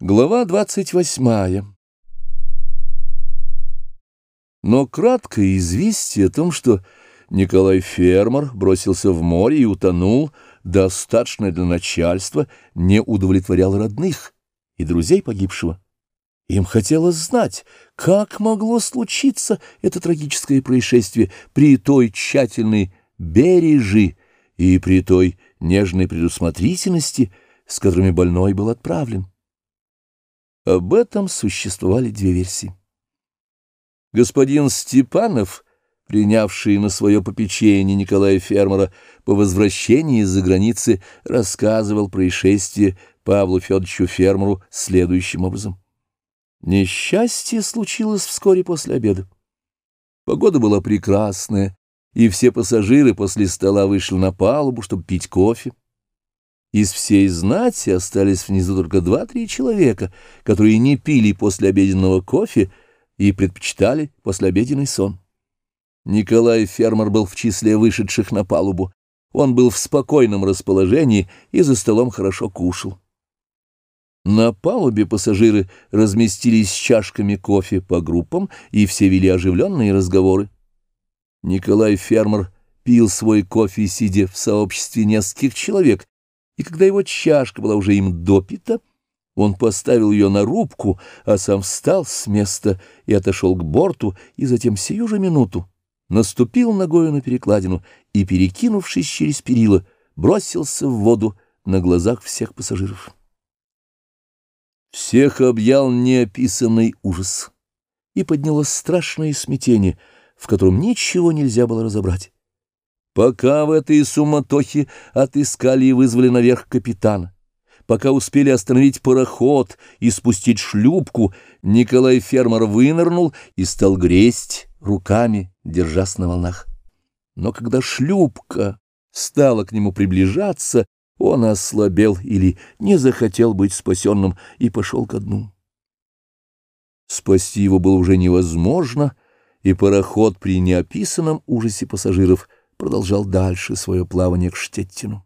Глава двадцать восьмая Но краткое известие о том, что Николай Фермер бросился в море и утонул, достаточно для начальства, не удовлетворял родных и друзей погибшего. Им хотелось знать, как могло случиться это трагическое происшествие при той тщательной бережи и при той нежной предусмотрительности, с которыми больной был отправлен. Об этом существовали две версии. Господин Степанов, принявший на свое попечение Николая Фермера по возвращении из-за границы, рассказывал происшествие Павлу Федоровичу Фермеру следующим образом. Несчастье случилось вскоре после обеда. Погода была прекрасная, и все пассажиры после стола вышли на палубу, чтобы пить кофе. Из всей знати остались внизу только два-три человека, которые не пили после обеденного кофе и предпочитали послеобеденный сон. Николай Фермер был в числе вышедших на палубу. Он был в спокойном расположении и за столом хорошо кушал. На палубе пассажиры разместились с чашками кофе по группам, и все вели оживленные разговоры. Николай Фермер пил свой кофе, сидя в сообществе нескольких человек, и когда его чашка была уже им допита, он поставил ее на рубку, а сам встал с места и отошел к борту, и затем сию же минуту наступил ногою на перекладину и, перекинувшись через перила, бросился в воду на глазах всех пассажиров. Всех объял неописанный ужас, и поднялось страшное смятение, в котором ничего нельзя было разобрать. Пока в этой суматохе отыскали и вызвали наверх капитана, пока успели остановить пароход и спустить шлюпку, Николай Фермер вынырнул и стал гресть руками, держась на волнах. Но когда шлюпка стала к нему приближаться, он ослабел или не захотел быть спасенным и пошел ко дну. Спасти его было уже невозможно, и пароход при неописанном ужасе пассажиров продолжал дальше свое плавание к Штеттину.